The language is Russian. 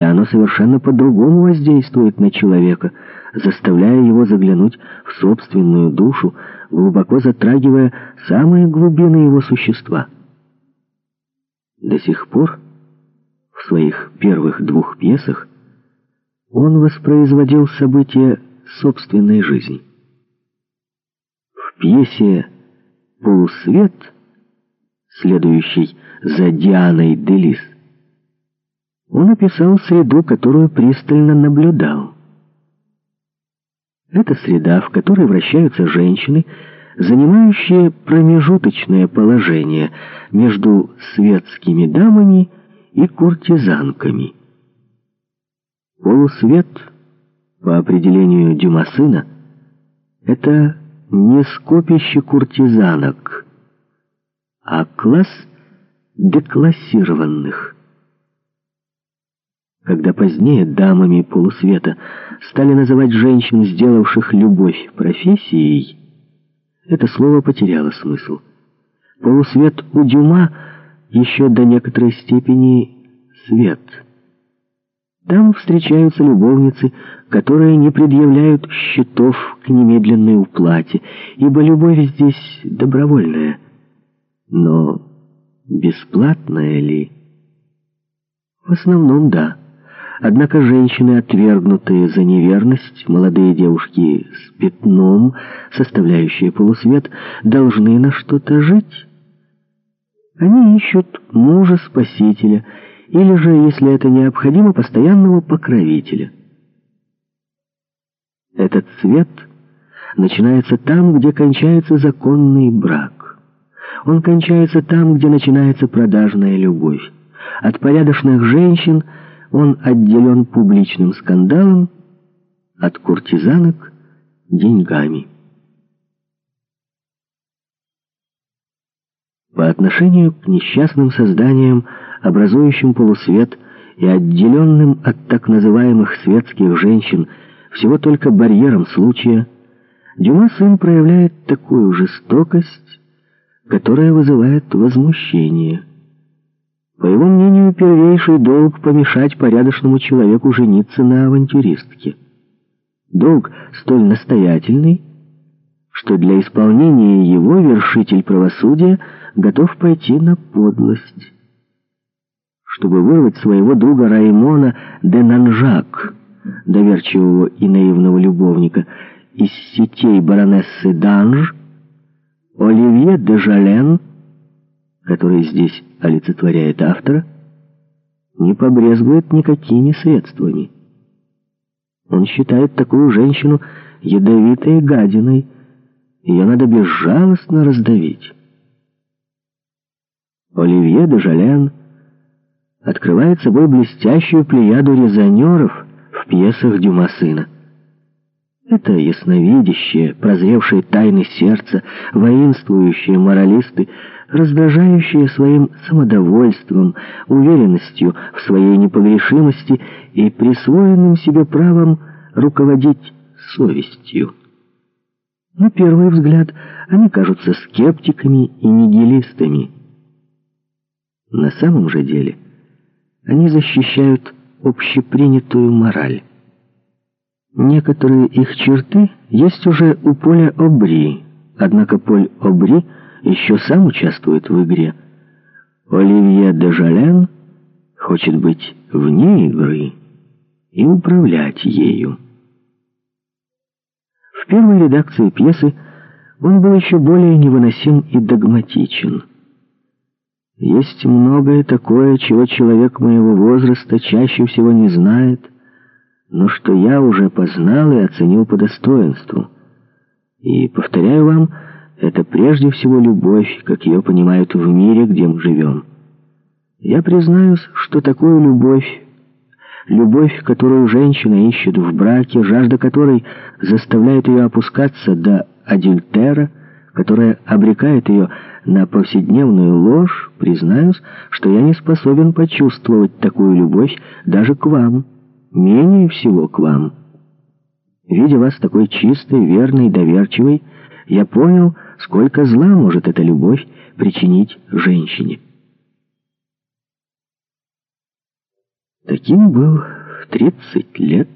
и оно совершенно по-другому воздействует на человека, заставляя его заглянуть в собственную душу, глубоко затрагивая самые глубины его существа. До сих пор в своих первых двух пьесах он воспроизводил события собственной жизни. В пьесе «Полусвет», следующей за Дианой Делис, он описал среду, которую пристально наблюдал. Это среда, в которой вращаются женщины, занимающие промежуточное положение между светскими дамами и куртизанками. Полусвет, по определению Дюмасына, это не скопище куртизанок, а класс деклассированных – когда позднее дамами полусвета стали называть женщин, сделавших любовь профессией, это слово потеряло смысл. Полусвет у Дюма еще до некоторой степени свет. Там встречаются любовницы, которые не предъявляют счетов к немедленной уплате, ибо любовь здесь добровольная. Но бесплатная ли? В основном, да. Однако женщины, отвергнутые за неверность, молодые девушки с пятном, составляющие полусвет, должны на что-то жить. Они ищут мужа-спасителя, или же, если это необходимо, постоянного покровителя. Этот цвет начинается там, где кончается законный брак. Он кончается там, где начинается продажная любовь. От порядочных женщин – он отделен публичным скандалом от куртизанок деньгами. По отношению к несчастным созданиям, образующим полусвет и отделенным от так называемых светских женщин всего только барьером случая, Дюма сын проявляет такую жестокость, которая вызывает возмущение. По его мнению, первейший долг помешать порядочному человеку жениться на авантюристке. Долг столь настоятельный, что для исполнения его вершитель правосудия готов пойти на подлость. Чтобы вырвать своего друга Раймона де Нанжак, доверчивого и наивного любовника, из сетей баронессы Данж, Оливье де Жален — который здесь олицетворяет автора, не побрезгует никакими средствами. Он считает такую женщину ядовитой гадиной, ее надо безжалостно раздавить. Оливье де Жален открывает собой блестящую плеяду резонеров в пьесах Дюма сына. Это ясновидящие, прозревшие тайны сердца, воинствующие моралисты, раздражающие своим самодовольством, уверенностью в своей непогрешимости и присвоенным себе правом руководить совестью. На первый взгляд они кажутся скептиками и нигилистами. На самом же деле они защищают общепринятую мораль. Некоторые их черты есть уже у Поля Обри, однако Поль Обри еще сам участвует в игре. Оливье де Жален хочет быть вне игры и управлять ею. В первой редакции пьесы он был еще более невыносим и догматичен. Есть многое такое, чего человек моего возраста чаще всего не знает, но что я уже познал и оценил по достоинству. И, повторяю вам, это прежде всего любовь, как ее понимают в мире, где мы живем. Я признаюсь, что такую любовь, любовь, которую женщина ищет в браке, жажда которой заставляет ее опускаться до адюльтера, которая обрекает ее на повседневную ложь, признаюсь, что я не способен почувствовать такую любовь даже к вам, менее всего к вам. Видя вас такой чистой, верной, доверчивой, я понял, сколько зла может эта любовь причинить женщине. Таким был в 30 лет